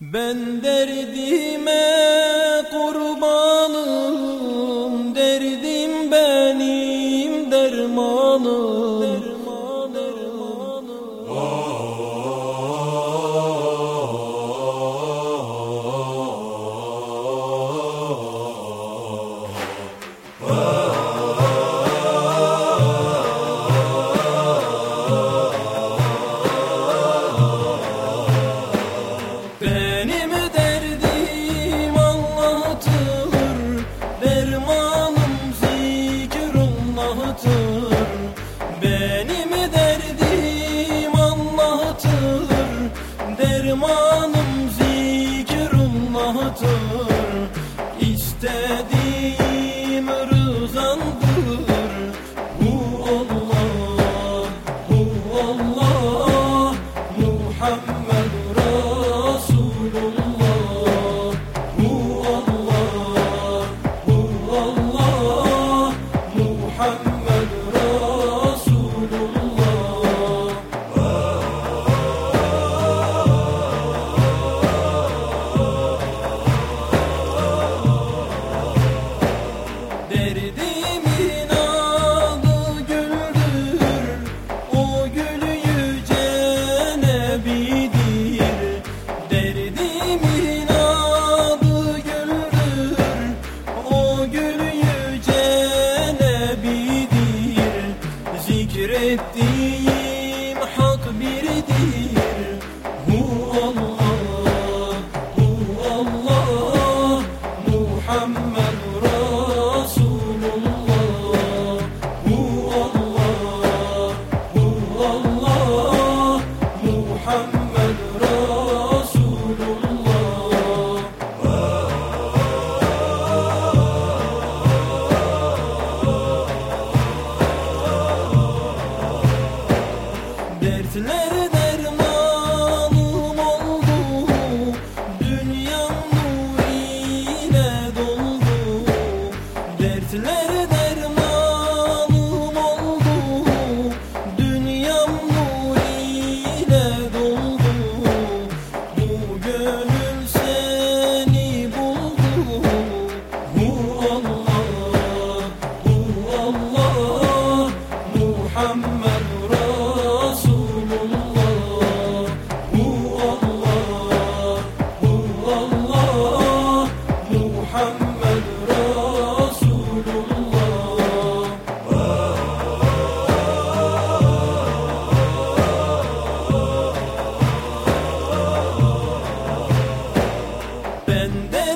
Ben derdime kurbanım, zikrullah'tır Benim derdim Allah'tır Dermanım zikrullah'tır İstediğim rızandır. Hu Allah, Hu Allah Muhammed Zikrettiğim hak biridir Hu Allah, Hu Allah Muhammed Resulullah Hu Allah, Hu Allah Muhammed Dertler dermanım oldu Dünyam nur ile doldu. Dertler dermanım oldu Dünyam nur ile doldu. Bu gönül seni buldu Hu Allah, Hu Allah Muhammed Resulullah Ben derdimi